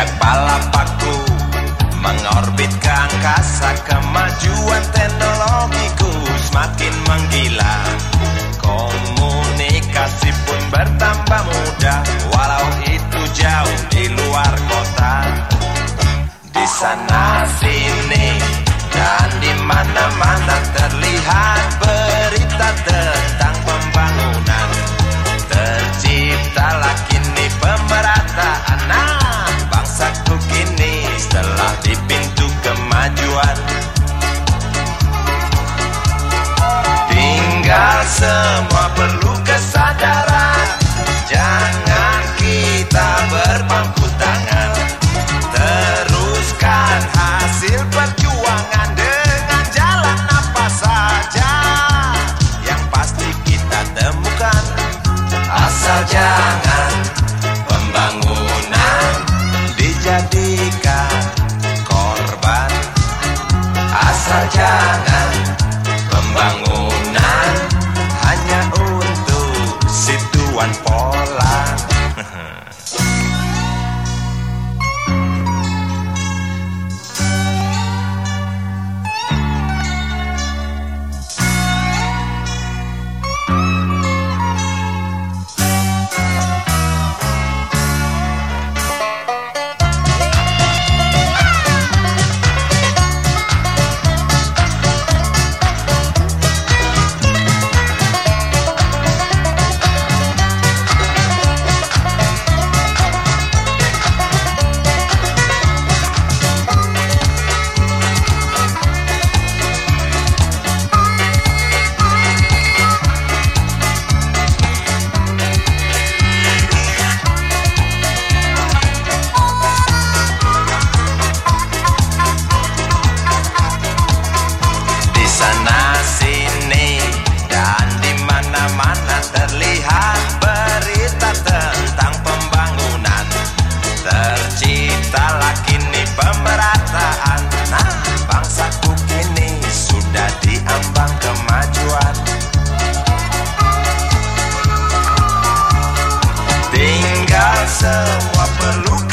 Sejak palapaku mengorbit ke angkasa Kemajuan teknologiku. Semakin menggila Komunikasi pun bertambah mudah. Walau itu jauh di luar kota Di sana sini dan di mana-mana terlihat. semua perlu kesadaran. Jangan kita berpangku tangan. Teruskan hasil perjuangan Dengan jalan apa saja. Yang pasti kita temukan. Asal jangan look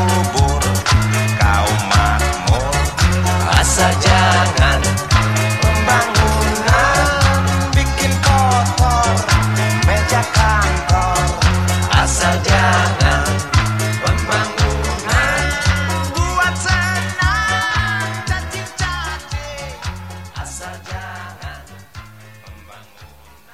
subur Kau makmur. Asal